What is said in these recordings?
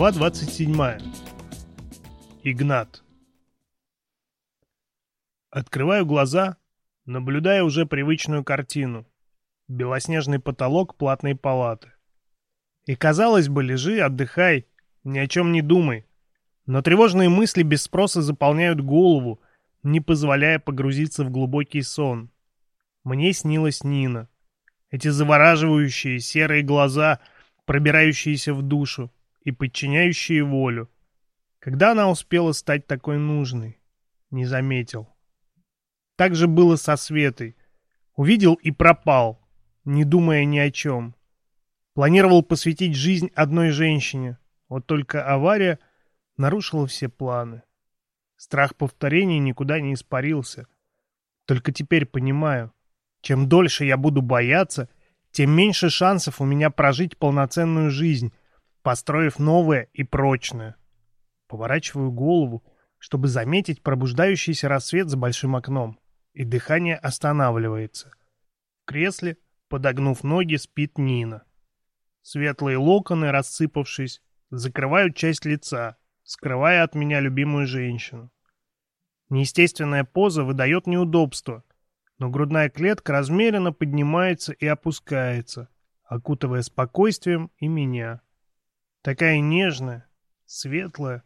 Глава 27. Игнат. Открываю глаза, наблюдая уже привычную картину. Белоснежный потолок платной палаты. И казалось бы, лежи, отдыхай, ни о чем не думай. Но тревожные мысли без спроса заполняют голову, не позволяя погрузиться в глубокий сон. Мне снилась Нина. Эти завораживающие серые глаза, пробирающиеся в душу и подчиняющие волю. Когда она успела стать такой нужной? Не заметил. Так же было со Светой. Увидел и пропал, не думая ни о чем. Планировал посвятить жизнь одной женщине. Вот только авария нарушила все планы. Страх повторения никуда не испарился. Только теперь понимаю, чем дольше я буду бояться, тем меньше шансов у меня прожить полноценную жизнь, построив новое и прочное. Поворачиваю голову, чтобы заметить пробуждающийся рассвет за большим окном, и дыхание останавливается. В кресле, подогнув ноги, спит Нина. Светлые локоны, рассыпавшись, закрывают часть лица, скрывая от меня любимую женщину. Неестественная поза выдает неудобство, но грудная клетка размеренно поднимается и опускается, окутывая спокойствием и меня. Такая нежная, светлая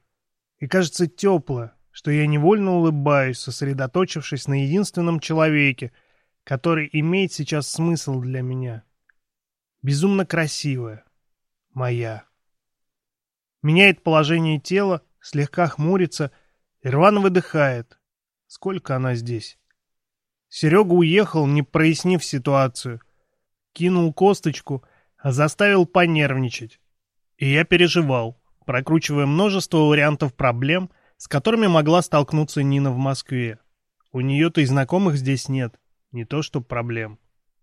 и, кажется, теплая, что я невольно улыбаюсь, сосредоточившись на единственном человеке, который имеет сейчас смысл для меня. Безумно красивая. Моя. Меняет положение тела, слегка хмурится и рвано выдыхает. Сколько она здесь? Серега уехал, не прояснив ситуацию. Кинул косточку, а заставил понервничать. И я переживал, прокручивая множество вариантов проблем, с которыми могла столкнуться Нина в Москве. У нее-то и знакомых здесь нет, не то что проблем.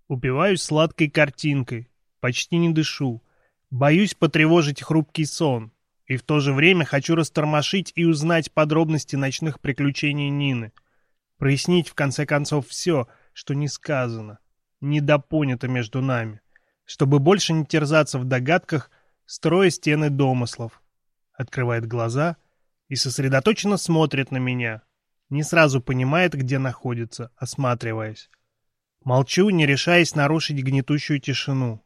Упиваюсь сладкой картинкой, почти не дышу, боюсь потревожить хрупкий сон, и в то же время хочу растормошить и узнать подробности ночных приключений Нины — прояснить в конце концов все, что не сказано, недопонято между нами, чтобы больше не терзаться в догадках, строя стены домыслов. Открывает глаза и сосредоточенно смотрит на меня, не сразу понимает, где находится, осматриваясь. Молчу, не решаясь нарушить гнетущую тишину.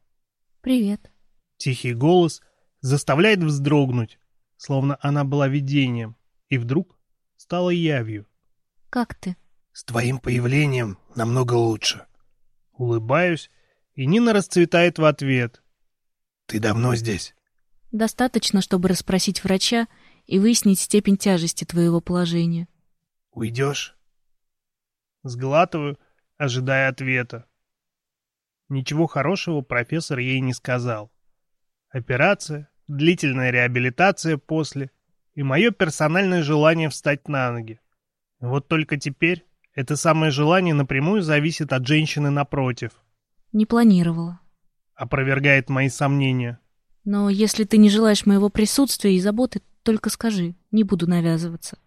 «Привет». Тихий голос заставляет вздрогнуть, словно она была видением, и вдруг стала явью. «Как ты?» С твоим появлением намного лучше. Улыбаюсь, и Нина расцветает в ответ. Ты давно здесь? Достаточно, чтобы расспросить врача и выяснить степень тяжести твоего положения. Уйдешь? Сглатываю, ожидая ответа. Ничего хорошего профессор ей не сказал. Операция, длительная реабилитация после и мое персональное желание встать на ноги. Вот только теперь это самое желание напрямую зависит от женщины напротив. Не планировала. Опровергает мои сомнения. Но если ты не желаешь моего присутствия и заботы, только скажи, не буду навязываться.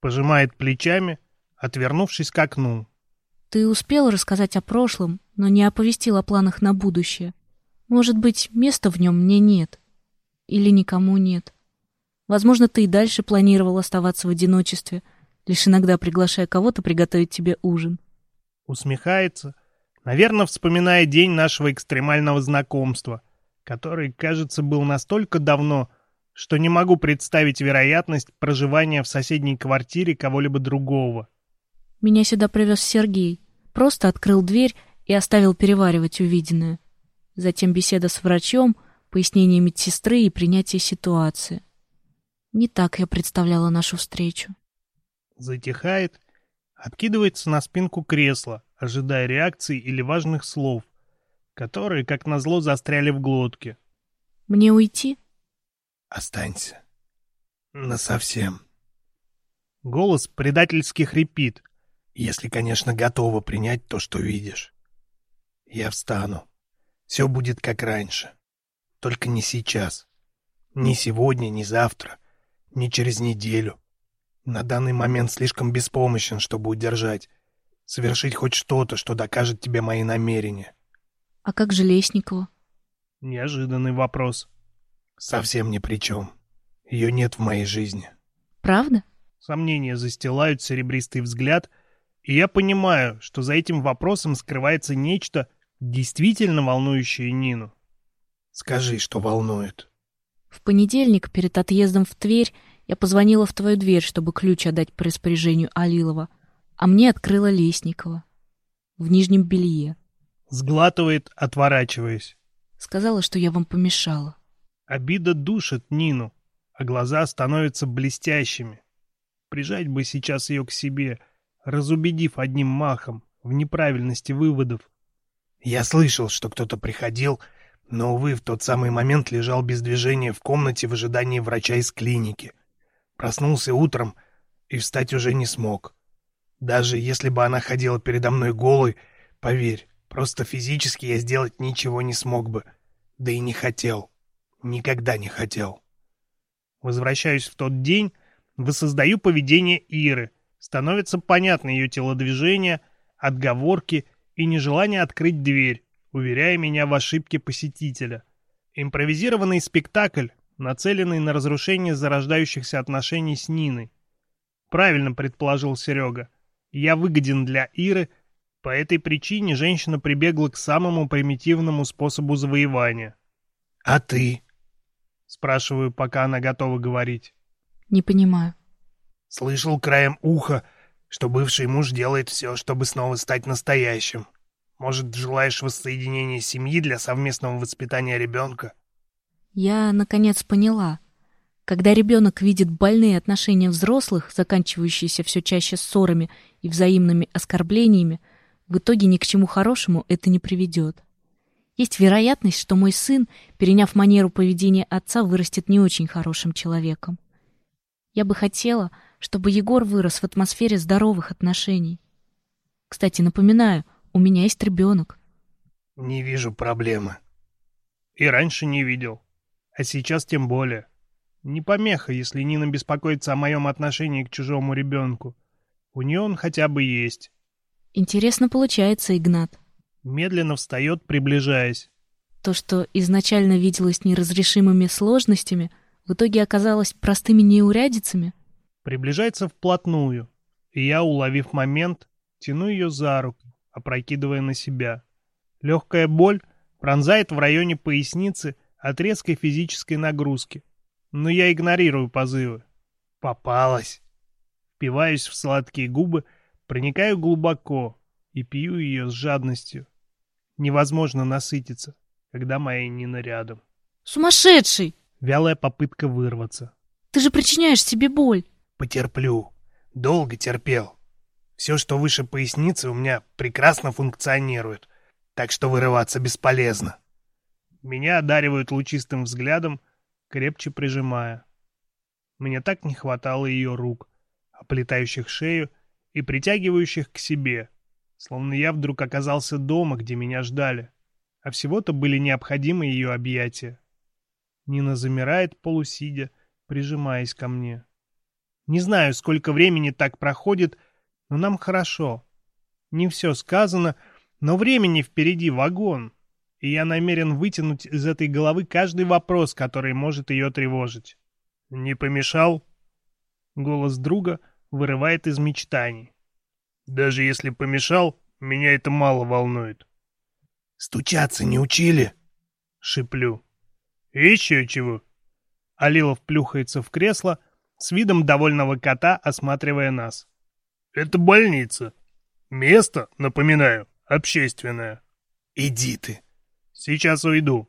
Пожимает плечами, отвернувшись к окну. Ты успел рассказать о прошлом, но не оповестил о планах на будущее. Может быть, места в нем мне нет. Или никому нет. Возможно, ты и дальше планировал оставаться в одиночестве — лишь иногда приглашая кого-то приготовить тебе ужин. Усмехается, наверное, вспоминая день нашего экстремального знакомства, который, кажется, был настолько давно, что не могу представить вероятность проживания в соседней квартире кого-либо другого. Меня сюда привез Сергей. Просто открыл дверь и оставил переваривать увиденное. Затем беседа с врачом, пояснение медсестры и принятие ситуации. Не так я представляла нашу встречу затихает, откидывается на спинку кресла, ожидая реакции или важных слов, которые, как назло, застряли в глотке. «Мне уйти?» «Останься. Насовсем». Голос предательски хрипит. «Если, конечно, готова принять то, что видишь. Я встану. Все будет как раньше. Только не сейчас. Ни сегодня, ни завтра, ни через неделю. На данный момент слишком беспомощен, чтобы удержать. Совершить хоть что-то, что докажет тебе мои намерения. А как же Лесникова? Неожиданный вопрос. Совсем ни при чем. Ее нет в моей жизни. Правда? Сомнения застилают серебристый взгляд, и я понимаю, что за этим вопросом скрывается нечто, действительно волнующее Нину. Скажи, что волнует. В понедельник перед отъездом в Тверь я позвонила в твою дверь, чтобы ключ отдать по распоряжению Алилова, а мне открыла Лесникова. В нижнем белье. Сглатывает, отворачиваясь. Сказала, что я вам помешала. Обида душит Нину, а глаза становятся блестящими. Прижать бы сейчас ее к себе, разубедив одним махом в неправильности выводов. Я слышал, что кто-то приходил, но, увы, в тот самый момент лежал без движения в комнате в ожидании врача из клиники. Проснулся утром и встать уже не смог. Даже если бы она ходила передо мной голой, поверь, просто физически я сделать ничего не смог бы. Да и не хотел. Никогда не хотел. Возвращаюсь в тот день, воссоздаю поведение Иры. Становится понятно ее телодвижение, отговорки и нежелание открыть дверь, уверяя меня в ошибке посетителя. Импровизированный спектакль, нацеленный на разрушение зарождающихся отношений с Ниной. Правильно предположил Серега. Я выгоден для Иры, по этой причине женщина прибегла к самому примитивному способу завоевания. «А ты?» Спрашиваю, пока она готова говорить. Не понимаю. Слышал краем уха, что бывший муж делает все, чтобы снова стать настоящим. Может, желаешь воссоединения семьи для совместного воспитания ребенка? Я, наконец, поняла. Когда ребенок видит больные отношения взрослых, заканчивающиеся все чаще ссорами и взаимными оскорблениями, в итоге ни к чему хорошему это не приведет. Есть вероятность, что мой сын, переняв манеру поведения отца, вырастет не очень хорошим человеком. Я бы хотела, чтобы Егор вырос в атмосфере здоровых отношений. Кстати, напоминаю, у меня есть ребенок. Не вижу проблемы. И раньше не видел. А сейчас тем более. Не помеха, если Нина беспокоится о моем отношении к чужому ребенку. У нее он хотя бы есть. Интересно получается, Игнат медленно встает, приближаясь. То, что изначально виделось неразрешимыми сложностями, в итоге оказалось простыми неурядицами? Приближается вплотную, и я, уловив момент, тяну ее за руку, опрокидывая на себя. Легкая боль пронзает в районе поясницы от резкой физической нагрузки, но я игнорирую позывы. Попалась. Впиваюсь в сладкие губы, проникаю глубоко и пью ее с жадностью. Невозможно насытиться, когда моя Нина рядом. Сумасшедший! Вялая попытка вырваться. Ты же причиняешь себе боль. Потерплю. Долго терпел. Все, что выше поясницы, у меня прекрасно функционирует, так что вырываться бесполезно. Меня одаривают лучистым взглядом, крепче прижимая. Мне так не хватало ее рук, оплетающих шею и притягивающих к себе, Словно я вдруг оказался дома, где меня ждали. А всего-то были необходимы ее объятия. Нина замирает, полусидя, прижимаясь ко мне. Не знаю, сколько времени так проходит, но нам хорошо. Не все сказано, но времени впереди вагон, и я намерен вытянуть из этой головы каждый вопрос, который может ее тревожить. «Не помешал?» Голос друга вырывает из мечтаний. Даже если помешал, меня это мало волнует. «Стучаться не учили?» — шиплю. «Еще чего?» Алилов плюхается в кресло, с видом довольного кота, осматривая нас. «Это больница. Место, напоминаю, общественное». «Иди ты». «Сейчас уйду».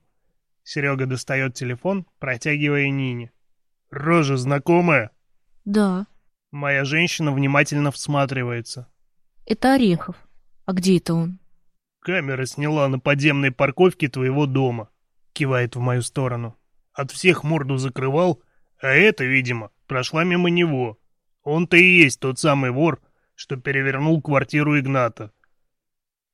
Серега достает телефон, протягивая Нине. «Рожа знакомая?» «Да». Моя женщина внимательно всматривается. Это Орехов. А где это он? Камера сняла на подземной парковке твоего дома. Кивает в мою сторону. От всех морду закрывал, а это, видимо, прошла мимо него. Он-то и есть тот самый вор, что перевернул квартиру Игната.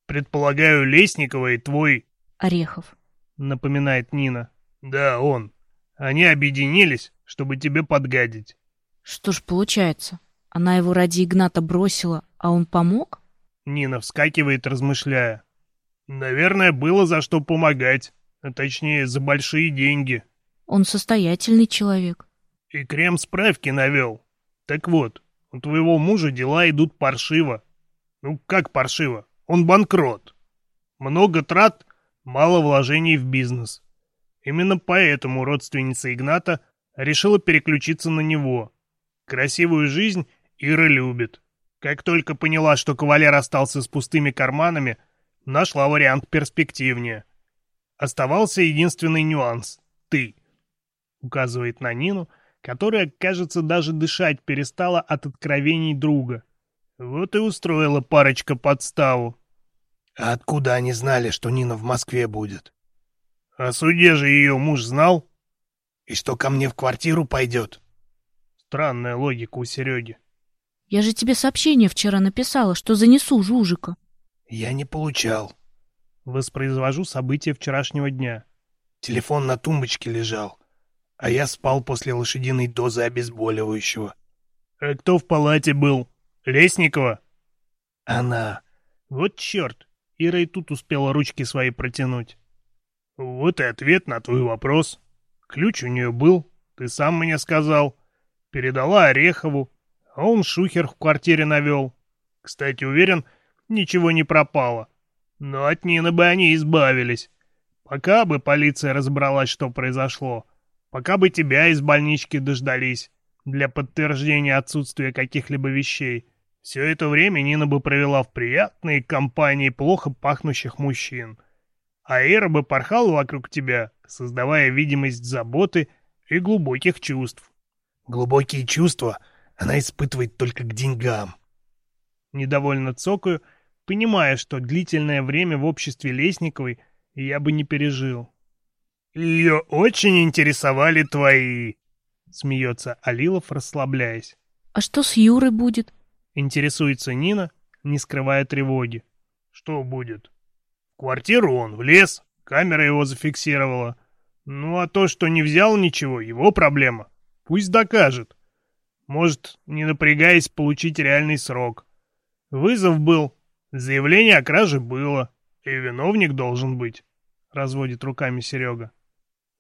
Предполагаю, Лесникова и твой... Орехов. Напоминает Нина. Да, он. Они объединились, чтобы тебе подгадить. Что ж получается? Она его ради Игната бросила, а он помог? Нина вскакивает, размышляя. Наверное, было за что помогать. А точнее, за большие деньги. Он состоятельный человек. И крем справки навел. Так вот, у твоего мужа дела идут паршиво. Ну, как паршиво? Он банкрот. Много трат, мало вложений в бизнес. Именно поэтому родственница Игната решила переключиться на него. Красивую жизнь Ира любит. Как только поняла, что кавалер остался с пустыми карманами, нашла вариант перспективнее. Оставался единственный нюанс — ты. Указывает на Нину, которая, кажется, даже дышать перестала от откровений друга. Вот и устроила парочка подставу. А откуда они знали, что Нина в Москве будет? О суде же ее муж знал. И что ко мне в квартиру пойдет? Странная логика у Сереги. Я же тебе сообщение вчера написала, что занесу Жужика. Я не получал. Воспроизвожу события вчерашнего дня. Телефон на тумбочке лежал, а я спал после лошадиной дозы обезболивающего. А кто в палате был? Лесникова? Она. Вот черт. Ира и тут успела ручки свои протянуть. Вот и ответ на твой вопрос. Ключ у нее был, ты сам мне сказал. Передала Орехову, а он шухер в квартире навел. Кстати, уверен, ничего не пропало. Но от Нины бы они избавились. Пока бы полиция разобралась, что произошло. Пока бы тебя из больнички дождались для подтверждения отсутствия каких-либо вещей. Все это время Нина бы провела в приятной компании плохо пахнущих мужчин. А Эра бы порхала вокруг тебя, создавая видимость заботы и глубоких чувств. Глубокие чувства она испытывает только к деньгам. Недовольно цокаю, понимая, что длительное время в обществе Лесниковой я бы не пережил. «Ее очень интересовали твои...» — смеется Алилов, расслабляясь. А что с Юрой будет? Интересуется Нина, не скрывая тревоги. Что будет? В квартиру он влез, камера его зафиксировала. Ну а то, что не взял ничего, его проблема. Пусть докажет. Может, не напрягаясь, получить реальный срок. Вызов был, заявление о краже было, и виновник должен быть. Разводит руками Серега.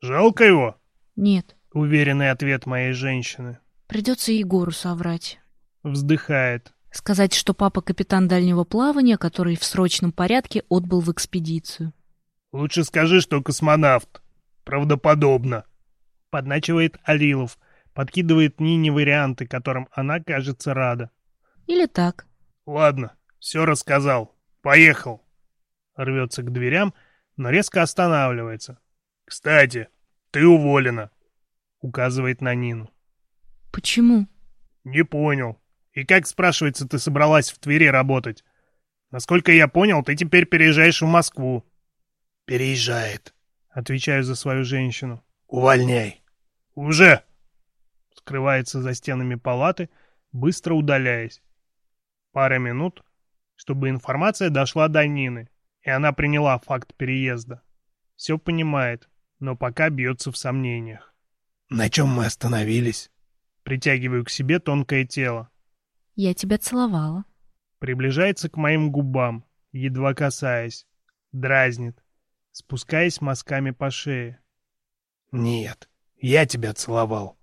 Жалко его? Нет, Уверенный ответ моей женщины. придется Егору соврать. Вздыхает. Сказать, что папа капитан дальнего плавания, который в срочном порядке отбыл в экспедицию. Лучше скажи, что космонавт. Правдоподобно. Подначивает Алилов. Подкидывает Нине варианты, которым она, кажется, рада. Или так. Ладно, все рассказал. Поехал. Рвется к дверям, но резко останавливается. Кстати, ты уволена. Указывает на Нину. Почему? Не понял. И как, спрашивается, ты собралась в Твери работать? Насколько я понял, ты теперь переезжаешь в Москву. Переезжает. Отвечаю за свою женщину. Увольняй. Уже! Скрывается за стенами палаты, быстро удаляясь. Пара минут, чтобы информация дошла до Нины, и она приняла факт переезда. Все понимает, но пока бьется в сомнениях. На чем мы остановились? Притягиваю к себе тонкое тело. Я тебя целовала. Приближается к моим губам, едва касаясь. Дразнит, спускаясь мазками по шее. Нет, я тебя целовал.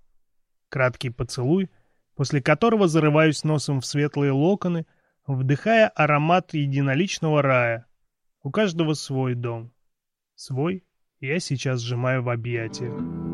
Краткий поцелуй, после которого зарываюсь носом в светлые локоны, вдыхая аромат единоличного рая. У каждого свой дом. Свой я сейчас сжимаю в объятиях.